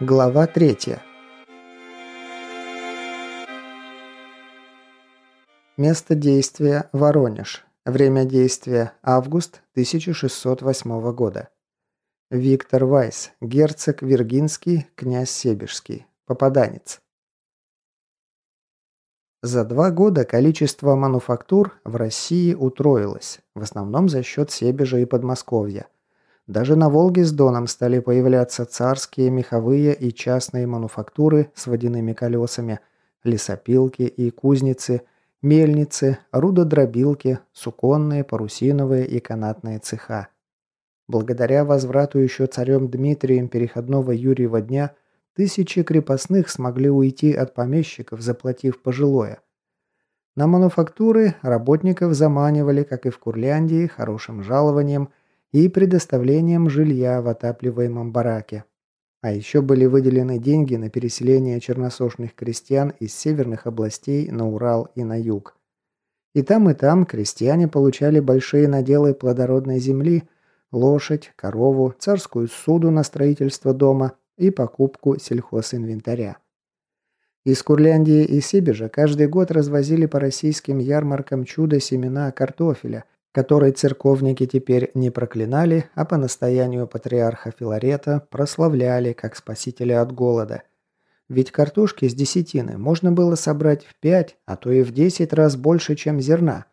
Глава 3. Место действия – Воронеж. Время действия – август 1608 года. Виктор Вайс, герцог Виргинский, князь Себежский. Попаданец. За два года количество мануфактур в России утроилось, в основном за счет Себежа и Подмосковья – даже на Волге с Доном стали появляться царские меховые и частные мануфактуры с водяными колесами, лесопилки и кузницы, мельницы, рудодробилки, суконные, парусиновые и канатные цеха. Благодаря возврату еще царем Дмитрием переходного Юрьева дня тысячи крепостных смогли уйти от помещиков, заплатив пожилое. На мануфактуры работников заманивали, как и в Курляндии, хорошим жалованием – и предоставлением жилья в отапливаемом бараке. А еще были выделены деньги на переселение черносошных крестьян из северных областей на Урал и на юг. И там, и там крестьяне получали большие наделы плодородной земли, лошадь, корову, царскую суду на строительство дома и покупку сельхозинвентаря. Из Курляндии и Сибижа каждый год развозили по российским ярмаркам чудо семена картофеля – который церковники теперь не проклинали, а по настоянию патриарха Филарета прославляли как спасителя от голода. Ведь картошки с десятины можно было собрать в пять, а то и в десять раз больше, чем зерна.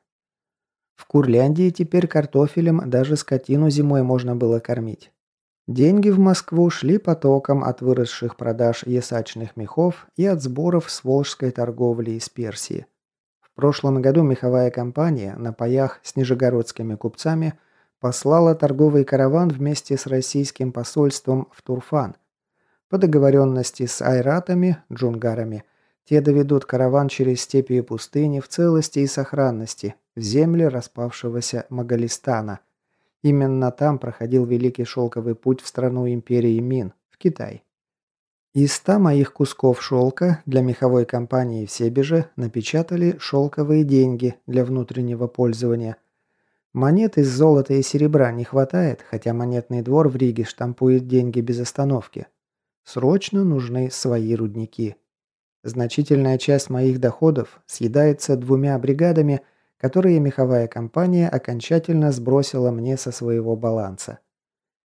В Курляндии теперь картофелем даже скотину зимой можно было кормить. Деньги в Москву шли потоком от выросших продаж ясачных мехов и от сборов с волжской торговли из Персии. В прошлом году меховая компания на паях с нижегородскими купцами послала торговый караван вместе с российским посольством в Турфан. По договоренности с айратами, джунгарами, те доведут караван через степи и пустыни в целости и сохранности, в земли распавшегося Магалистана. Именно там проходил Великий Шелковый путь в страну империи Мин, в Китай. Из ста моих кусков шелка для меховой компании в Себеже напечатали шелковые деньги для внутреннего пользования. Монет из золота и серебра не хватает, хотя монетный двор в Риге штампует деньги без остановки. Срочно нужны свои рудники. Значительная часть моих доходов съедается двумя бригадами, которые меховая компания окончательно сбросила мне со своего баланса.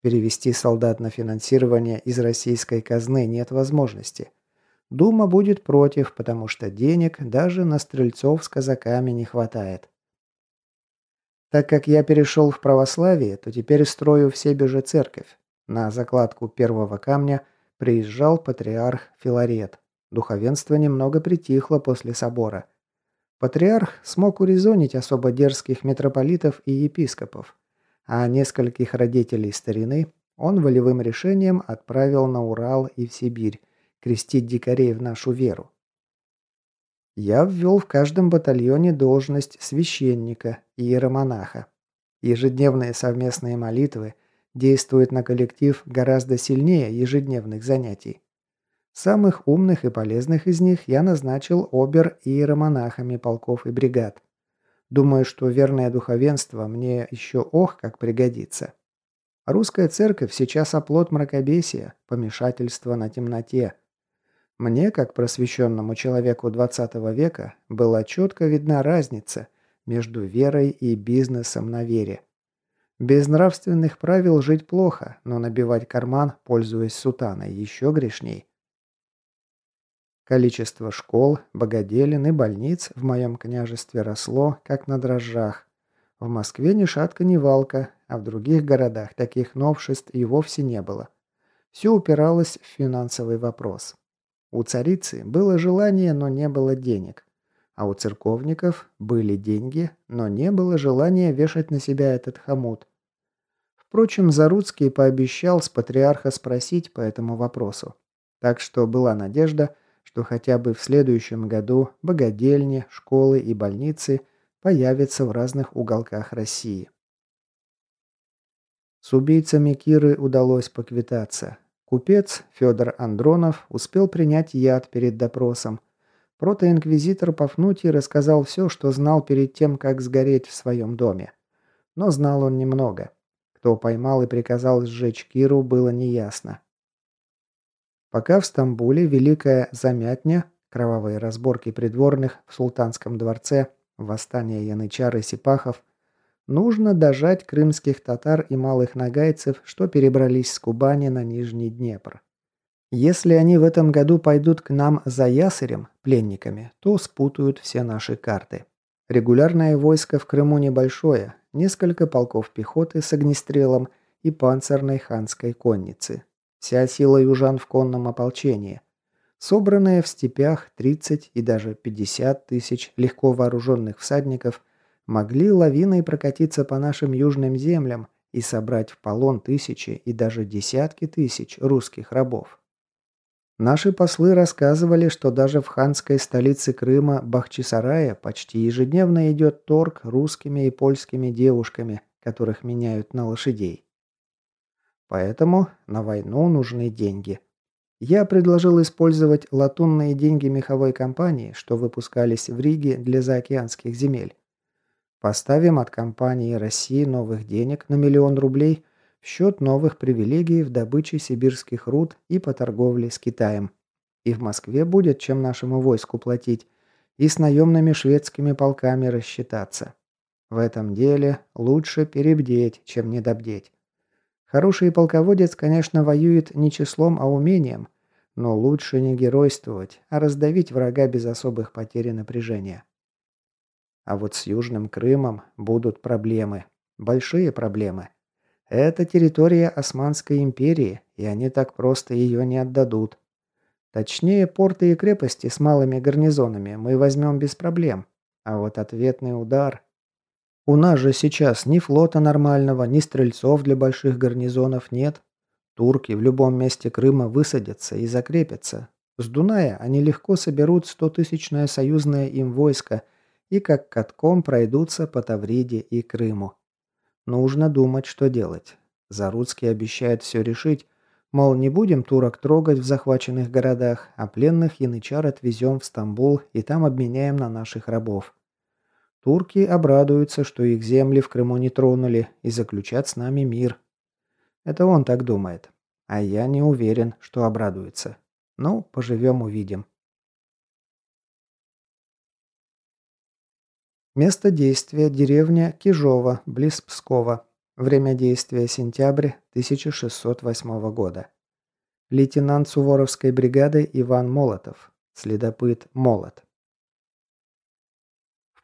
Перевести солдат на финансирование из российской казны нет возможности. Дума будет против, потому что денег даже на стрельцов с казаками не хватает. Так как я перешел в православие, то теперь строю в себе же церковь. На закладку первого камня приезжал патриарх Филарет. Духовенство немного притихло после собора. Патриарх смог урезонить особо дерзких митрополитов и епископов а нескольких родителей старины он волевым решением отправил на Урал и в Сибирь, крестить дикарей в нашу веру. Я ввел в каждом батальоне должность священника и иеромонаха. Ежедневные совместные молитвы действуют на коллектив гораздо сильнее ежедневных занятий. Самых умных и полезных из них я назначил обер и иеромонахами полков и бригад. Думаю, что верное духовенство мне еще ох как пригодится. Русская церковь сейчас оплот мракобесия, помешательства на темноте. Мне, как просвещенному человеку 20 века, была четко видна разница между верой и бизнесом на вере. Без нравственных правил жить плохо, но набивать карман, пользуясь сутаной, еще грешней. Количество школ, богоделин и больниц в моем княжестве росло, как на дрожжах. В Москве ни шатка, ни валка, а в других городах таких новшеств и вовсе не было. Все упиралось в финансовый вопрос. У царицы было желание, но не было денег. А у церковников были деньги, но не было желания вешать на себя этот хомут. Впрочем, Заруцкий пообещал с патриарха спросить по этому вопросу. Так что была надежда – что хотя бы в следующем году богадельни, школы и больницы появятся в разных уголках России. С убийцами Киры удалось поквитаться. Купец Федор Андронов успел принять яд перед допросом. Протоинквизитор Пафнутий рассказал все, что знал перед тем, как сгореть в своем доме. Но знал он немного. Кто поймал и приказал сжечь Киру, было неясно. Пока в Стамбуле Великая Замятня, кровавые разборки придворных в Султанском дворце, восстание янычар и сипахов, нужно дожать крымских татар и малых нагайцев, что перебрались с Кубани на Нижний Днепр. Если они в этом году пойдут к нам за ясырем, пленниками, то спутают все наши карты. Регулярное войско в Крыму небольшое, несколько полков пехоты с огнестрелом и панцирной ханской конницы. Вся сила южан в конном ополчении. Собранные в степях 30 и даже 50 тысяч легко вооруженных всадников могли лавиной прокатиться по нашим южным землям и собрать в полон тысячи и даже десятки тысяч русских рабов. Наши послы рассказывали, что даже в ханской столице Крыма Бахчисарае почти ежедневно идет торг русскими и польскими девушками, которых меняют на лошадей. Поэтому на войну нужны деньги. Я предложил использовать латунные деньги меховой компании, что выпускались в Риге для заокеанских земель. Поставим от компании России новых денег на миллион рублей – в счет новых привилегий в добыче сибирских руд и по торговле с Китаем. И в Москве будет чем нашему войску платить, и с наемными шведскими полками рассчитаться. В этом деле лучше перебдеть, чем недобдеть. Хороший полководец, конечно, воюет не числом, а умением, но лучше не геройствовать, а раздавить врага без особых потерь и напряжения. А вот с Южным Крымом будут проблемы. Большие проблемы. Это территория Османской империи, и они так просто ее не отдадут. Точнее, порты и крепости с малыми гарнизонами мы возьмем без проблем. А вот ответный удар... У нас же сейчас ни флота нормального, ни стрельцов для больших гарнизонов нет. Турки в любом месте Крыма высадятся и закрепятся. С Дуная они легко соберут стотысячное союзное им войско и как катком пройдутся по Тавриде и Крыму. Нужно думать, что делать. Заруцкий обещает все решить, мол, не будем турок трогать в захваченных городах, а пленных янычар отвезем в Стамбул и там обменяем на наших рабов. Турки обрадуются, что их земли в Крыму не тронули и заключат с нами мир. Это он так думает. А я не уверен, что обрадуется. Ну, поживем увидим. Место действия – деревня Кижова, близ Пскова. Время действия – сентябрь 1608 года. Лейтенант Суворовской бригады Иван Молотов. Следопыт Молот.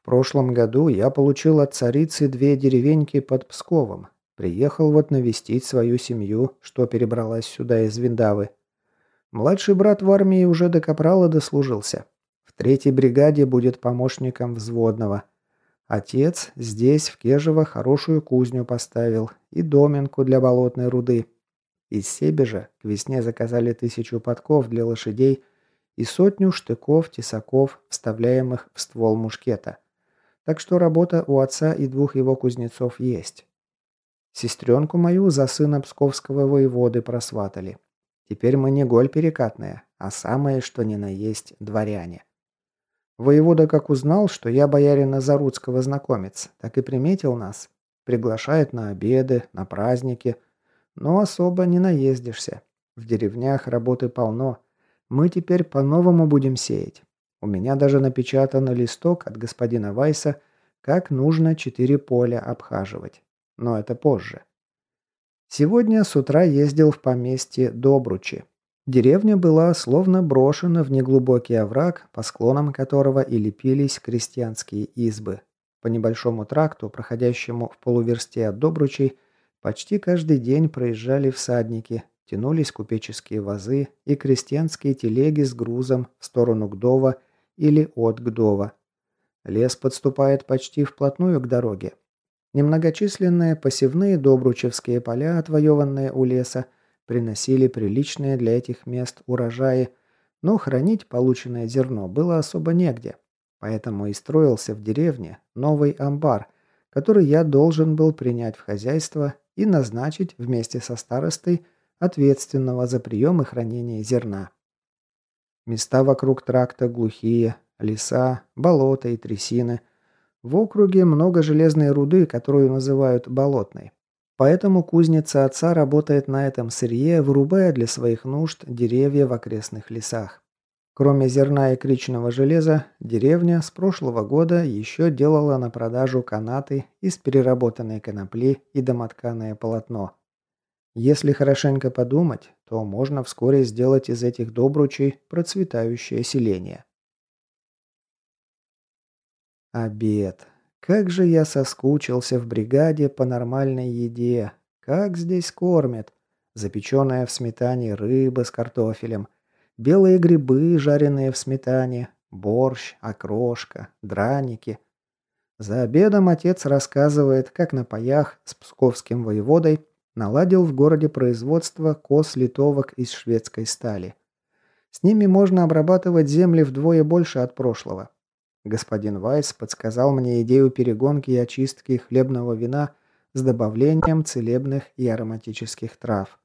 В прошлом году я получил от царицы две деревеньки под Псковом. Приехал вот навестить свою семью, что перебралась сюда из Виндавы. Младший брат в армии уже до капрала дослужился. В третьей бригаде будет помощником взводного – Отец здесь, в Кежево, хорошую кузню поставил и доменку для болотной руды. Из Себежа к весне заказали тысячу подков для лошадей и сотню штыков, тесаков, вставляемых в ствол мушкета. Так что работа у отца и двух его кузнецов есть. Сестренку мою за сына псковского воеводы просватали. Теперь мы не голь перекатная, а самое что ни на есть дворяне. Воевода как узнал, что я боярина Заруцкого знакомец, так и приметил нас. Приглашает на обеды, на праздники. Но особо не наездишься. В деревнях работы полно. Мы теперь по-новому будем сеять. У меня даже напечатан листок от господина Вайса, как нужно четыре поля обхаживать. Но это позже. Сегодня с утра ездил в поместье Добручи. Деревня была словно брошена в неглубокий овраг, по склонам которого и лепились крестьянские избы. По небольшому тракту, проходящему в полуверсте от Добручей, почти каждый день проезжали всадники, тянулись купеческие вазы и крестьянские телеги с грузом в сторону Гдова или от Гдова. Лес подступает почти вплотную к дороге. Немногочисленные посевные добручевские поля, отвоеванные у леса, приносили приличные для этих мест урожаи, но хранить полученное зерно было особо негде. Поэтому и строился в деревне новый амбар, который я должен был принять в хозяйство и назначить вместе со старостой ответственного за прием и хранение зерна. Места вокруг тракта глухие, леса, болота и трясины. В округе много железной руды, которую называют болотной. Поэтому кузница отца работает на этом сырье, вырубая для своих нужд деревья в окрестных лесах. Кроме зерна и кричного железа, деревня с прошлого года еще делала на продажу канаты из переработанной конопли и домотканое полотно. Если хорошенько подумать, то можно вскоре сделать из этих добручей процветающее селение. Обед. Как же я соскучился в бригаде по нормальной еде. Как здесь кормят. Запеченная в сметане рыба с картофелем. Белые грибы, жареные в сметане. Борщ, окрошка, драники. За обедом отец рассказывает, как на паях с псковским воеводой наладил в городе производство кос-литовок из шведской стали. С ними можно обрабатывать земли вдвое больше от прошлого. Господин Вайс подсказал мне идею перегонки и очистки хлебного вина с добавлением целебных и ароматических трав.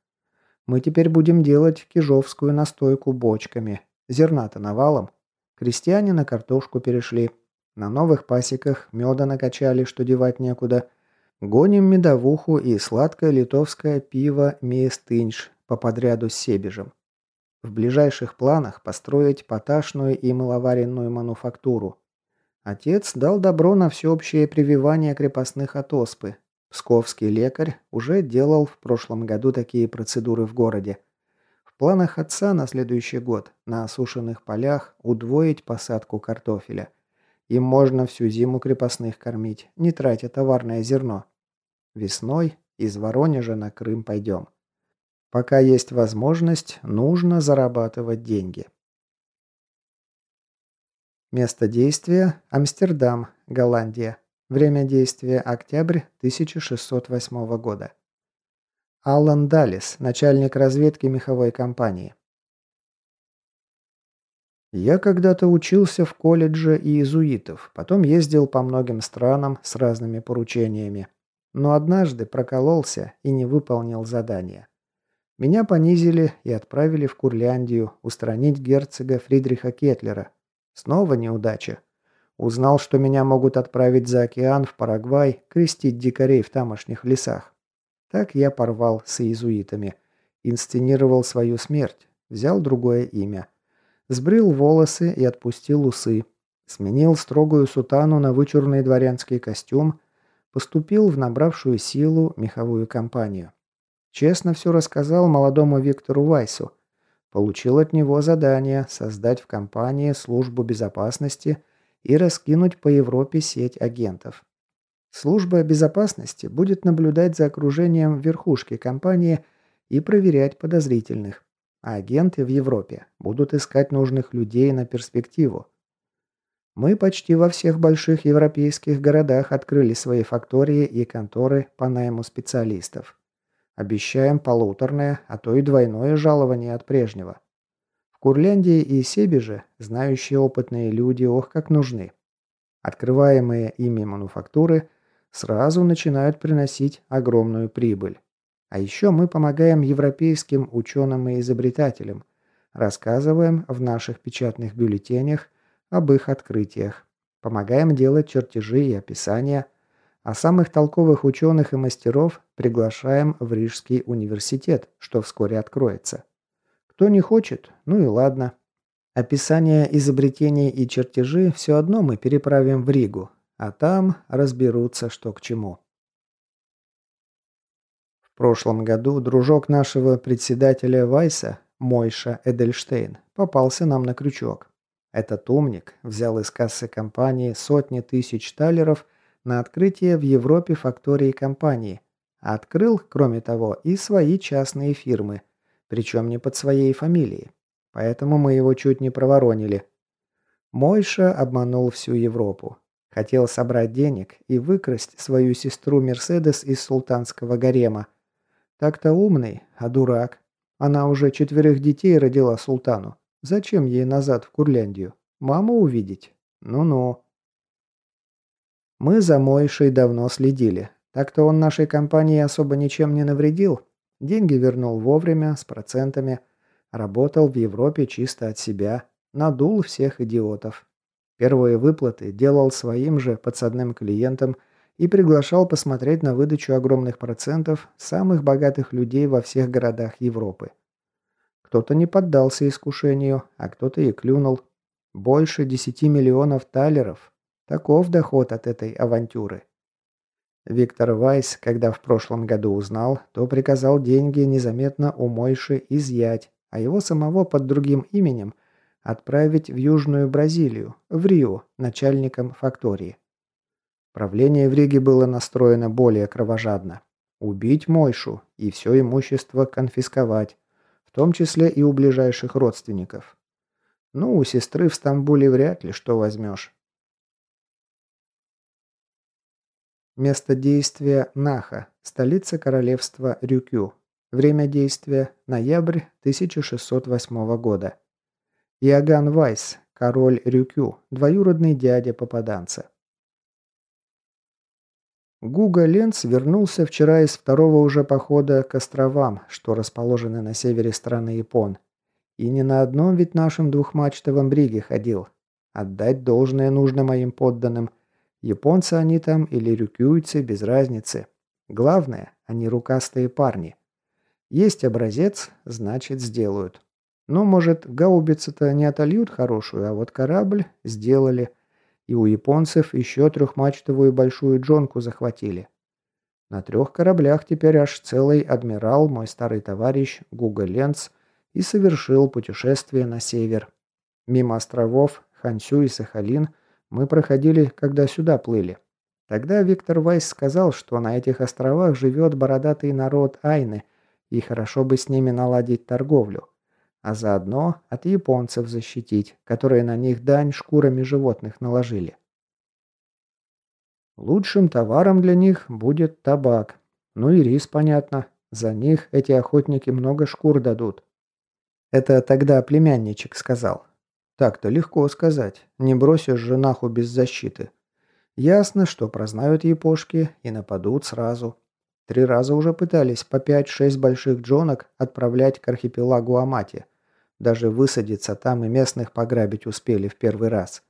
Мы теперь будем делать кижовскую настойку бочками. Зерна-то навалом. Крестьяне на картошку перешли. На новых пасеках меда накачали, что девать некуда. Гоним медовуху и сладкое литовское пиво Миестынш по подряду с Себежем. В ближайших планах построить поташную и мыловаренную мануфактуру. Отец дал добро на всеобщее прививание крепостных от оспы. Псковский лекарь уже делал в прошлом году такие процедуры в городе. В планах отца на следующий год на осушенных полях удвоить посадку картофеля. Им можно всю зиму крепостных кормить, не тратя товарное зерно. Весной из Воронежа на Крым пойдем. Пока есть возможность, нужно зарабатывать деньги. Место действия – Амстердам, Голландия. Время действия – октябрь 1608 года. Аллан Даллис, начальник разведки меховой компании. Я когда-то учился в колледже иезуитов, потом ездил по многим странам с разными поручениями. Но однажды прокололся и не выполнил задание. Меня понизили и отправили в Курляндию устранить герцога Фридриха Кетлера, Снова неудача. Узнал, что меня могут отправить за океан в Парагвай крестить дикарей в тамошних лесах. Так я порвал с иезуитами. Инсценировал свою смерть. Взял другое имя. Сбрил волосы и отпустил усы. Сменил строгую сутану на вычурный дворянский костюм. Поступил в набравшую силу меховую компанию. Честно все рассказал молодому Виктору Вайсу. Получил от него задание создать в компании службу безопасности и раскинуть по Европе сеть агентов. Служба безопасности будет наблюдать за окружением верхушки компании и проверять подозрительных, а агенты в Европе будут искать нужных людей на перспективу. Мы почти во всех больших европейских городах открыли свои фактории и конторы по найму специалистов. Обещаем полуторное, а то и двойное жалование от прежнего. В Курляндии и Себеже знающие опытные люди ох как нужны. Открываемые ими мануфактуры сразу начинают приносить огромную прибыль. А еще мы помогаем европейским ученым и изобретателям, рассказываем в наших печатных бюллетенях об их открытиях, помогаем делать чертежи и описания – а самых толковых ученых и мастеров приглашаем в Рижский университет, что вскоре откроется. Кто не хочет, ну и ладно. Описание изобретений и чертежи все одно мы переправим в Ригу, а там разберутся, что к чему. В прошлом году дружок нашего председателя Вайса, Мойша Эдельштейн, попался нам на крючок. Этот умник взял из кассы компании сотни тысяч талеров – на открытие в Европе фактории компании. Открыл, кроме того, и свои частные фирмы, причем не под своей фамилией. Поэтому мы его чуть не проворонили. Мойша обманул всю Европу. Хотел собрать денег и выкрасть свою сестру Мерседес из султанского гарема. Так-то умный, а дурак. Она уже четверых детей родила султану. Зачем ей назад в Курляндию? Маму увидеть? Ну-ну. Мы за Мойшей давно следили. Так-то он нашей компании особо ничем не навредил. Деньги вернул вовремя, с процентами. Работал в Европе чисто от себя. Надул всех идиотов. Первые выплаты делал своим же подсадным клиентам и приглашал посмотреть на выдачу огромных процентов самых богатых людей во всех городах Европы. Кто-то не поддался искушению, а кто-то и клюнул. Больше 10 миллионов талеров. Таков доход от этой авантюры. Виктор Вайс, когда в прошлом году узнал, то приказал деньги незаметно у Мойши изъять, а его самого под другим именем отправить в Южную Бразилию, в Рио, начальником фактории. Правление в Риге было настроено более кровожадно. Убить Мойшу и все имущество конфисковать, в том числе и у ближайших родственников. Ну, у сестры в Стамбуле вряд ли что возьмешь. Место действия – Наха, столица королевства Рюкю. Время действия – ноябрь 1608 года. Иоганн Вайс, король Рюкю, двоюродный дядя попаданца. Гуга Ленц вернулся вчера из второго уже похода к островам, что расположены на севере страны Япон. И не на одном ведь нашем двухмачтовом бриге ходил. Отдать должное нужно моим подданным – Японцы они там или рюкюйцы, без разницы. Главное, они рукастые парни. Есть образец, значит сделают. Ну, может, гаубицы-то не отольют хорошую, а вот корабль сделали. И у японцев еще трехмачтовую большую джонку захватили. На трех кораблях теперь аж целый адмирал, мой старый товарищ Гуга Ленц, и совершил путешествие на север. Мимо островов Хансю и Сахалин – мы проходили, когда сюда плыли. Тогда Виктор Вайс сказал, что на этих островах живет бородатый народ Айны, и хорошо бы с ними наладить торговлю. А заодно от японцев защитить, которые на них дань шкурами животных наложили. Лучшим товаром для них будет табак. Ну и рис, понятно. За них эти охотники много шкур дадут. Это тогда племянничек сказал. Так-то легко сказать. Не бросишь же нахуй без защиты. Ясно, что прознают япошки и нападут сразу. Три раза уже пытались по пять-шесть больших джонок отправлять к архипелагу Амати. Даже высадиться там и местных пограбить успели в первый раз.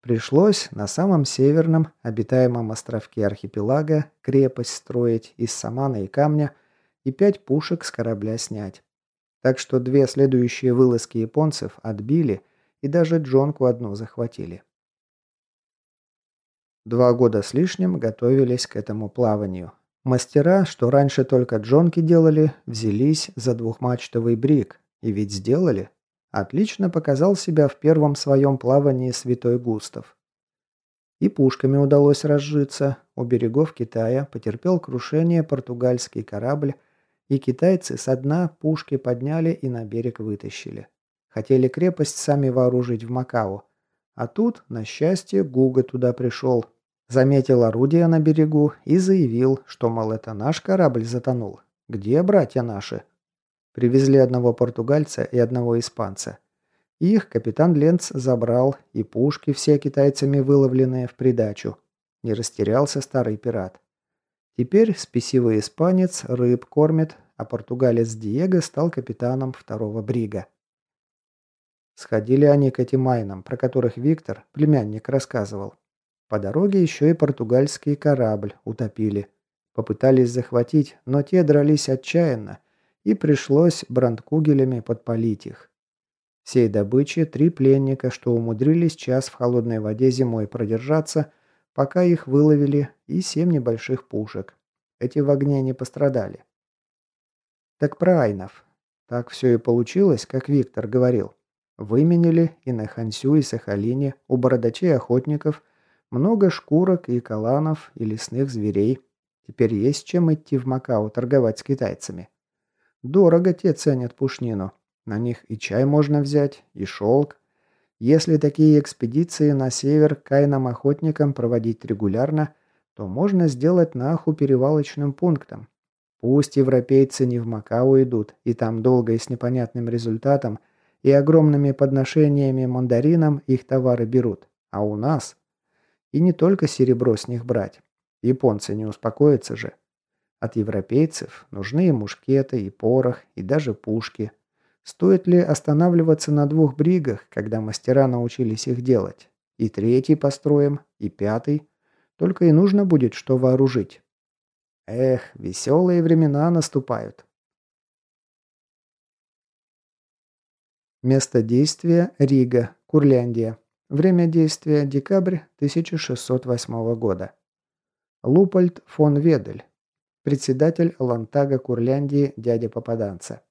Пришлось на самом северном, обитаемом островке архипелага крепость строить из самана и камня и пять пушек с корабля снять. Так что две следующие вылазки японцев отбили – и даже Джонку одну захватили. Два года с лишним готовились к этому плаванию. Мастера, что раньше только джонки делали, взялись за двухмачтовый брик. И ведь сделали. Отлично показал себя в первом своем плавании Святой Густав. И пушками удалось разжиться. У берегов Китая потерпел крушение португальский корабль, и китайцы со дна пушки подняли и на берег вытащили. Хотели крепость сами вооружить в Макао. А тут, на счастье, Гуга туда пришел. Заметил орудие на берегу и заявил, что, мол, это наш корабль затонул. Где братья наши? Привезли одного португальца и одного испанца. Их капитан Ленц забрал, и пушки все китайцами выловленные в придачу. Не растерялся старый пират. Теперь спесивый испанец рыб кормит, а португалец Диего стал капитаном второго брига. Сходили они к этим майнам, про которых Виктор, племянник, рассказывал. По дороге еще и португальский корабль утопили. Попытались захватить, но те дрались отчаянно, и пришлось брандкугелями подпалить их. Всей добычи три пленника, что умудрились час в холодной воде зимой продержаться, пока их выловили, и семь небольших пушек. Эти в огне не пострадали. Так про Айнов. Так все и получилось, как Виктор говорил. Выменили и на Хансю, и Сахалине у бородачей-охотников много шкурок и каланов, и лесных зверей. Теперь есть чем идти в Макао торговать с китайцами. Дорого те ценят пушнину. На них и чай можно взять, и шелк. Если такие экспедиции на север кайнам-охотникам проводить регулярно, то можно сделать Наху перевалочным пунктом. Пусть европейцы не в Макао идут, и там долго и с непонятным результатом – и огромными подношениями мандаринам их товары берут. А у нас? И не только серебро с них брать. Японцы не успокоятся же. От европейцев нужны и мушкеты, и порох, и даже пушки. Стоит ли останавливаться на двух бригах, когда мастера научились их делать? И третий построим, и пятый. Только и нужно будет, что вооружить. Эх, веселые времена наступают. Место действия – Рига, Курляндия. Время действия – декабрь 1608 года. Лупольд фон Ведель. Председатель Лантага Курляндии дядя попаданца.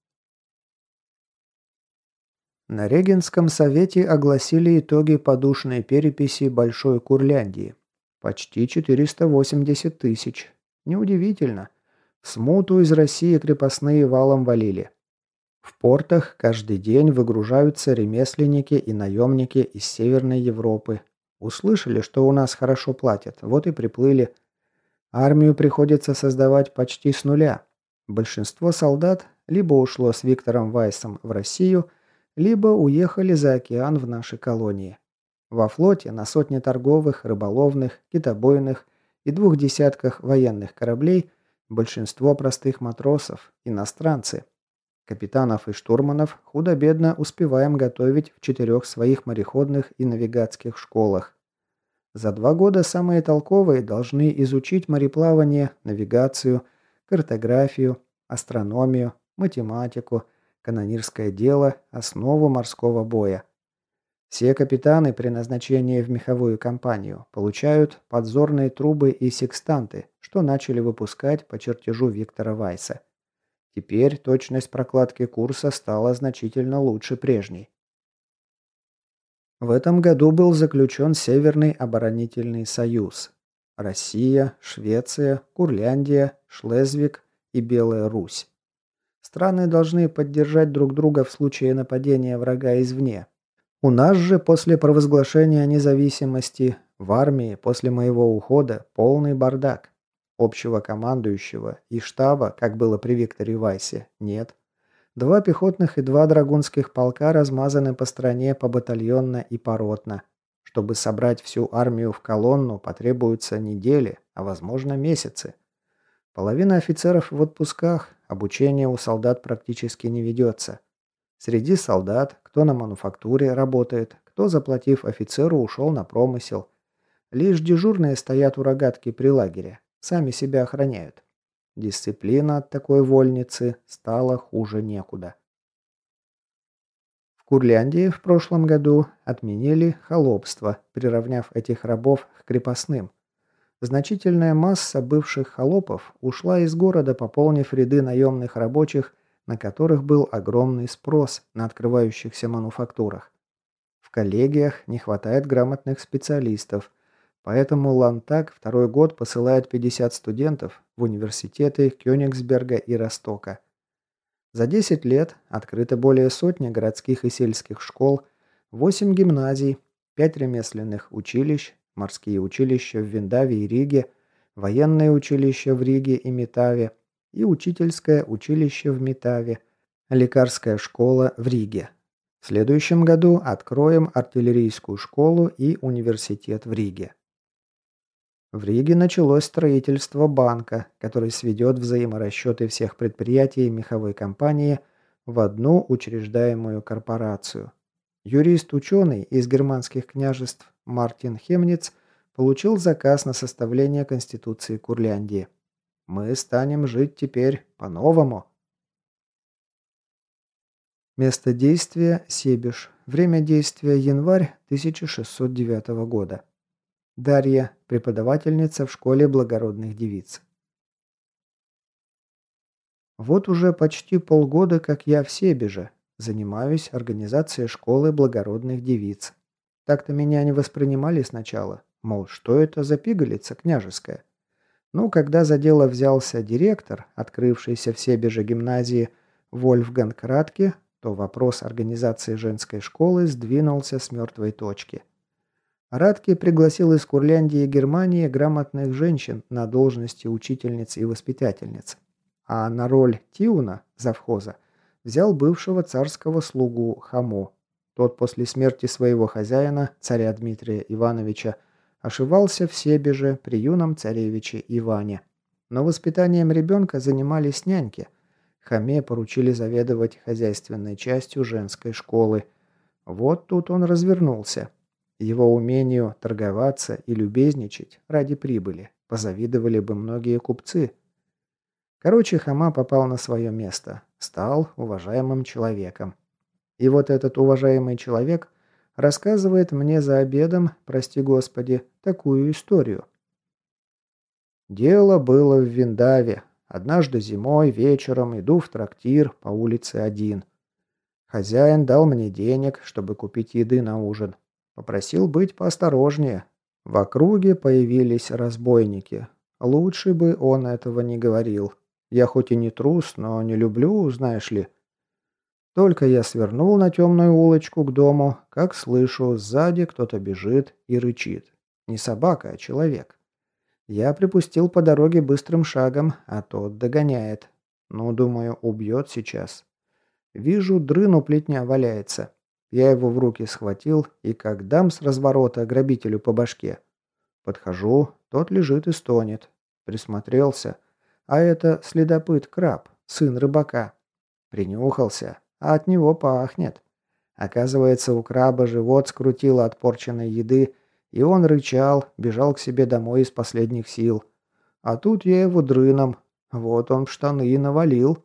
На Регенском совете огласили итоги подушной переписи Большой Курляндии. Почти 480 тысяч. Неудивительно. Смуту из России крепостные валом валили. В портах каждый день выгружаются ремесленники и наемники из Северной Европы. Услышали, что у нас хорошо платят, вот и приплыли. Армию приходится создавать почти с нуля. Большинство солдат либо ушло с Виктором Вайсом в Россию, либо уехали за океан в наши колонии. Во флоте на сотне торговых, рыболовных, китобойных и двух десятках военных кораблей большинство простых матросов, иностранцы – Капитанов и штурманов худо-бедно успеваем готовить в четырех своих мореходных и навигатских школах. За два года самые толковые должны изучить мореплавание, навигацию, картографию, астрономию, математику, канонирское дело, основу морского боя. Все капитаны при назначении в меховую компанию получают подзорные трубы и секстанты, что начали выпускать по чертежу Виктора Вайса. Теперь точность прокладки курса стала значительно лучше прежней. В этом году был заключен Северный оборонительный союз. Россия, Швеция, Курляндия, Шлезвиг и Белая Русь. Страны должны поддержать друг друга в случае нападения врага извне. У нас же после провозглашения независимости в армии после моего ухода полный бардак. Общего командующего и штаба, как было при Викторе Вайсе, нет. Два пехотных и два драгунских полка размазаны по стране побатальонно и поротно. Чтобы собрать всю армию в колонну, потребуются недели, а возможно месяцы. Половина офицеров в отпусках, обучение у солдат практически не ведется. Среди солдат, кто на мануфактуре работает, кто, заплатив офицеру, ушел на промысел. Лишь дежурные стоят у рогатки при лагере, Сами себя охраняют. Дисциплина от такой вольницы стала хуже некуда. В Курляндии в прошлом году отменили холопство, приравняв этих рабов к крепостным. Значительная масса бывших холопов ушла из города, пополнив ряды наемных рабочих, на которых был огромный спрос на открывающихся мануфактурах. В коллегиях не хватает грамотных специалистов, Поэтому Лантак второй год посылает 50 студентов в университеты Кёнигсберга и Ростока. За 10 лет открыто более сотни городских и сельских школ, 8 гимназий, 5 ремесленных училищ, морские училища в Виндаве и Риге, военное училище в Риге и Метаве и учительское училище в Метаве, лекарская школа в Риге. В следующем году откроем артиллерийскую школу и университет в Риге. В Риге началось строительство банка, который сведет взаиморасчеты всех предприятий меховой компании в одну учреждаемую корпорацию. Юрист-ученый из германских княжеств Мартин Хемниц получил заказ на составление Конституции Курляндии. Мы станем жить теперь по-новому. Место действия – Себеж. Время действия – январь 1609 года. Дарья, преподавательница в школе благородных девиц. Вот уже почти полгода, как я в Себеже, занимаюсь организацией школы благородных девиц. Так-то меня не воспринимали сначала, мол, что это за пигалица княжеская. Ну, когда за дело взялся директор, открывшийся в Себеже гимназии Вольфганг Кратке, то вопрос организации женской школы сдвинулся с мертвой точки – Радки пригласил из Курляндии и Германии грамотных женщин на должности учительниц и воспитательниц. А на роль Тиуна, завхоза, взял бывшего царского слугу Хамо. Тот после смерти своего хозяина, царя Дмитрия Ивановича, ошивался в Себеже при юном царевиче Иване. Но воспитанием ребенка занимались няньки. Хаме поручили заведовать хозяйственной частью женской школы. Вот тут он развернулся. Его умению торговаться и любезничать ради прибыли позавидовали бы многие купцы. Короче, Хама попал на свое место, стал уважаемым человеком. И вот этот уважаемый человек рассказывает мне за обедом, прости господи, такую историю. Дело было в Виндаве. Однажды зимой вечером иду в трактир по улице один. Хозяин дал мне денег, чтобы купить еды на ужин. Попросил быть поосторожнее. В округе появились разбойники. Лучше бы он этого не говорил. Я хоть и не трус, но не люблю, знаешь ли. Только я свернул на темную улочку к дому, как слышу, сзади кто-то бежит и рычит. Не собака, а человек. Я припустил по дороге быстрым шагом, а тот догоняет. Ну, думаю, убьет сейчас. Вижу, дрын у плетня валяется. Я его в руки схватил и как дам с разворота грабителю по башке. Подхожу, тот лежит и стонет. Присмотрелся. А это следопыт краб, сын рыбака. Принюхался, а от него пахнет. Оказывается, у краба живот скрутило от порченной еды, и он рычал, бежал к себе домой из последних сил. А тут я его дрыном. Вот он в штаны и навалил.